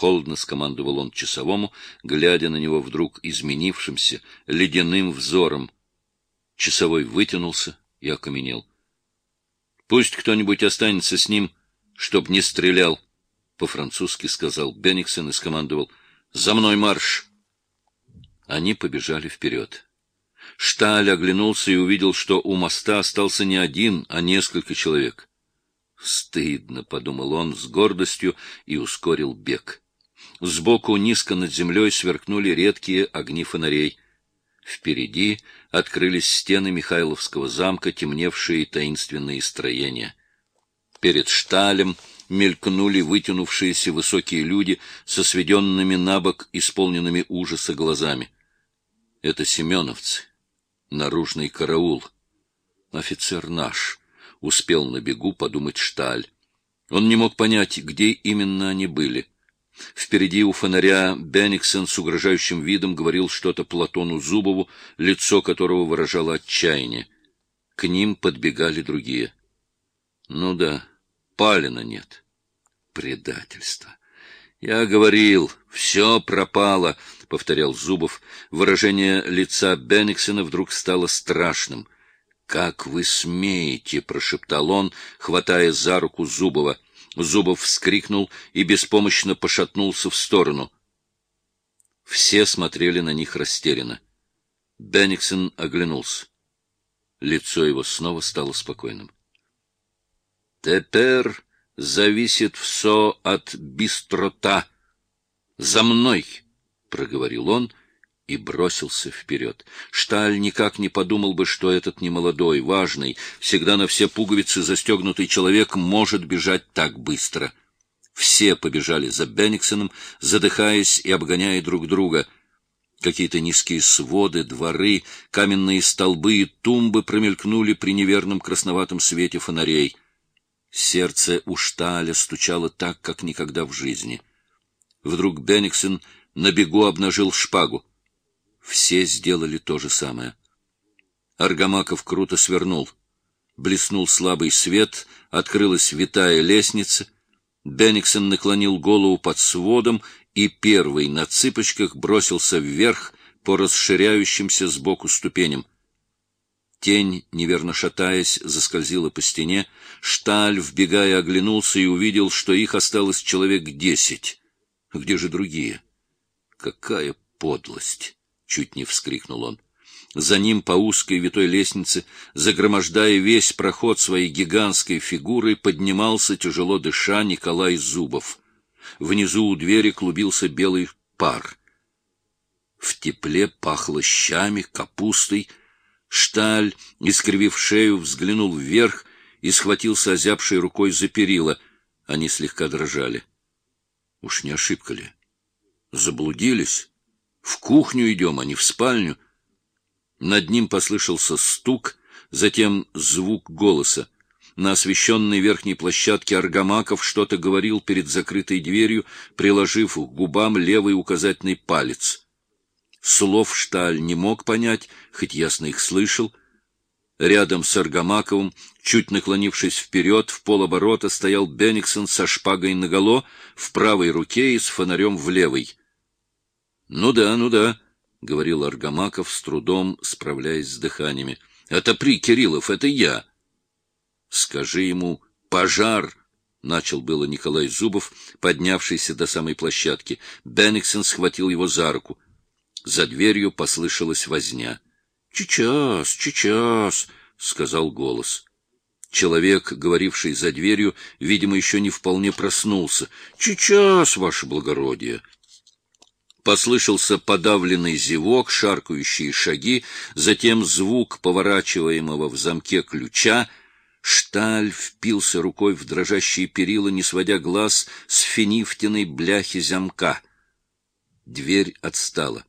Холодно скомандовал он часовому, глядя на него вдруг изменившимся, ледяным взором. Часовой вытянулся и окаменел. — Пусть кто-нибудь останется с ним, чтоб не стрелял, — по-французски сказал Бенниксон и скомандовал. — За мной марш! Они побежали вперед. Шталь оглянулся и увидел, что у моста остался не один, а несколько человек. «Стыдно», — подумал он с гордостью и ускорил бег. Сбоку низко над землей сверкнули редкие огни фонарей. Впереди открылись стены Михайловского замка, темневшие таинственные строения. Перед шталем мелькнули вытянувшиеся высокие люди со сведенными на бок, исполненными ужаса глазами. Это семеновцы, наружный караул. Офицер наш, — успел на бегу подумать Шталь. Он не мог понять, где именно они были. Впереди у фонаря Бенниксон с угрожающим видом говорил что-то Платону Зубову, лицо которого выражало отчаяние. К ним подбегали другие. Ну да, Палина нет. Предательство. Я говорил, все пропало, — повторял Зубов. Выражение лица Бенниксона вдруг стало страшным. «Как вы смеете!» — прошептал он, хватая за руку Зубова. Зубов вскрикнул и беспомощно пошатнулся в сторону. Все смотрели на них растерянно. Бенниксон оглянулся. Лицо его снова стало спокойным. «Теперь зависит все от бистрота. За мной!» — проговорил он и бросился вперед. Шталь никак не подумал бы, что этот немолодой, важный, всегда на все пуговицы застегнутый человек может бежать так быстро. Все побежали за Бенниксоном, задыхаясь и обгоняя друг друга. Какие-то низкие своды, дворы, каменные столбы и тумбы промелькнули при неверном красноватом свете фонарей. Сердце у Шталя стучало так, как никогда в жизни. Вдруг Бенниксон на бегу обнажил шпагу. Все сделали то же самое. Аргамаков круто свернул. Блеснул слабый свет, открылась витая лестница. Бенниксон наклонил голову под сводом и первый на цыпочках бросился вверх по расширяющимся сбоку ступеням. Тень, неверно шатаясь, заскользила по стене. Шталь, вбегая, оглянулся и увидел, что их осталось человек десять. Где же другие? Какая подлость! Чуть не вскрикнул он. За ним по узкой витой лестнице, загромождая весь проход своей гигантской фигурой, поднимался, тяжело дыша, Николай Зубов. Внизу у двери клубился белый пар. В тепле пахло щами, капустой. Шталь, искривив шею, взглянул вверх и схватился озябшей рукой за перила. Они слегка дрожали. Уж не ошибка ли? Заблудились? В кухню идем, а не в спальню. Над ним послышался стук, затем звук голоса. На освещенной верхней площадке Аргамаков что-то говорил перед закрытой дверью, приложив к губам левый указательный палец. Слов Шталь не мог понять, хоть ясно их слышал. Рядом с Аргамаковым, чуть наклонившись вперед, в полоборота стоял Бенниксон со шпагой наголо, в правой руке и с фонарем в левой. Ну да, ну да, — говорил Аргамаков с трудом, справляясь с дыханиями. — Отопри, Кириллов, это я. — Скажи ему «пожар», — начал было Николай Зубов, поднявшийся до самой площадки. Бенниксон схватил его за руку. За дверью послышалась возня. — Сейчас, сейчас, — сказал голос. Человек, говоривший за дверью, видимо, еще не вполне проснулся. — Сейчас, ваше благородие. Послышался подавленный зевок, шаркающие шаги, затем звук поворачиваемого в замке ключа. Шталь впился рукой в дрожащие перила, не сводя глаз с финифтиной бляхи замка. Дверь отстала.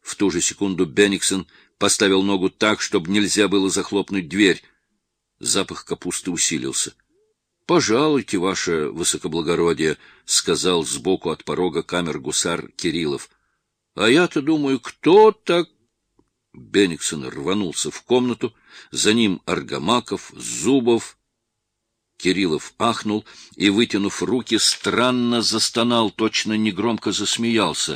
В ту же секунду Бенниксон поставил ногу так, чтобы нельзя было захлопнуть дверь. Запах капусты усилился. — Пожалуйте, ваше высокоблагородие, — сказал сбоку от порога камер-гусар Кириллов. — А я-то думаю, кто так... Бенниксон рванулся в комнату, за ним Аргамаков, Зубов. Кириллов ахнул и, вытянув руки, странно застонал, точно негромко засмеялся.